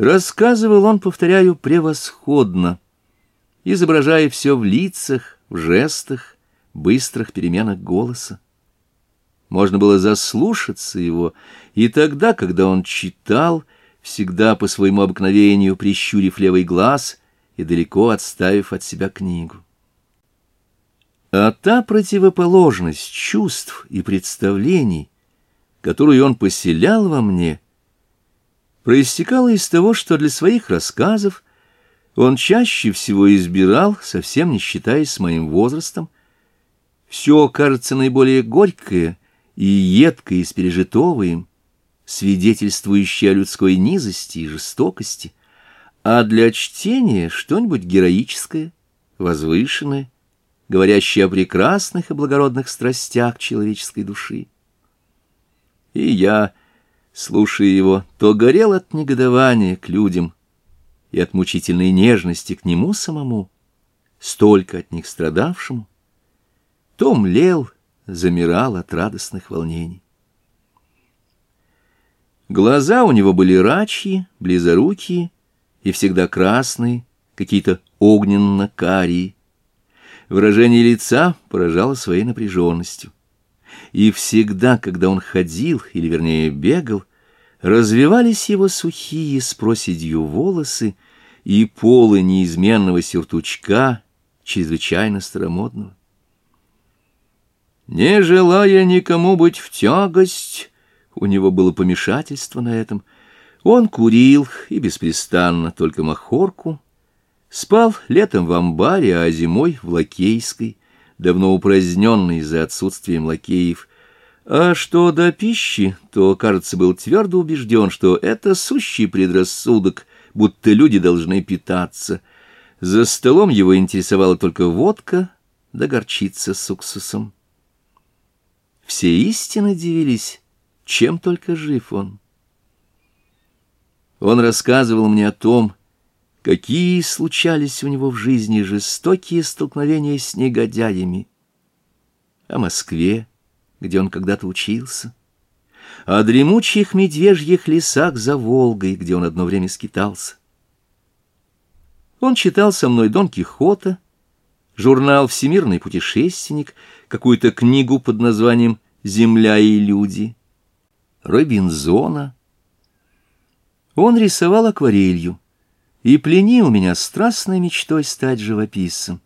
Рассказывал он, повторяю, превосходно, изображая все в лицах, в жестах, быстрых переменах голоса. Можно было заслушаться его, и тогда, когда он читал, всегда по своему обыкновению прищурив левый глаз и далеко отставив от себя книгу. А та противоположность чувств и представлений, которую он поселял во мне — проистекало из того, что для своих рассказов он чаще всего избирал, совсем не считаясь с моим возрастом, все, кажется, наиболее горькое и едкое из пережитого им, свидетельствующее о людской низости и жестокости, а для чтения что-нибудь героическое, возвышенное, говорящее о прекрасных и благородных страстях человеческой души. И я слушая его, то горел от негодования к людям и от мучительной нежности к нему самому, столько от них страдавшему, то млел, замирал от радостных волнений. Глаза у него были рачьи, близорукие и всегда красные, какие-то огненно-карие. Выражение лица поражало своей напряженностью и всегда, когда он ходил, или вернее бегал, развивались его сухие с проседью волосы и полы неизменного сюртучка чрезвычайно старомодного. Не желая никому быть в тягость, у него было помешательство на этом, он курил и беспрестанно только махорку, спал летом в амбаре, а зимой в Лакейской, давно упраздненный из-за отсутствия лакеев. А что до пищи, то, кажется, был твердо убежден, что это сущий предрассудок, будто люди должны питаться. За столом его интересовала только водка да горчица с уксусом. Все истинно дивились, чем только жив он. Он рассказывал мне о том, Какие случались у него в жизни жестокие столкновения с негодяями. О Москве, где он когда-то учился. О дремучих медвежьих лесах за Волгой, где он одно время скитался. Он читал со мной Дон Кихота, журнал «Всемирный путешественник», какую-то книгу под названием «Земля и люди», Робинзона. Он рисовал акварелью и пленил меня страстной мечтой стать живописцем.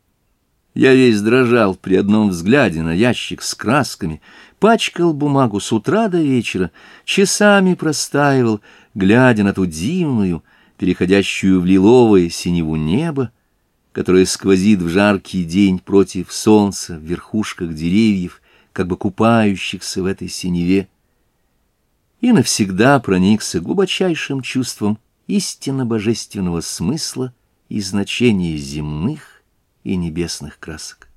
Я весь дрожал при одном взгляде на ящик с красками, пачкал бумагу с утра до вечера, часами простаивал, глядя на ту дивную, переходящую в лиловое синеву небо, которое сквозит в жаркий день против солнца в верхушках деревьев, как бы купающихся в этой синеве, и навсегда проникся глубочайшим чувством истинно божественного смысла и значения земных и небесных красок.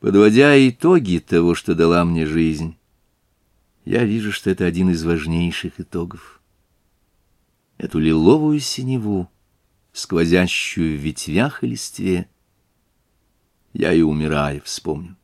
Подводя итоги того, что дала мне жизнь, я вижу, что это один из важнейших итогов. Эту лиловую синеву, сквозящую в ветвях и листве, я и умирая вспомню.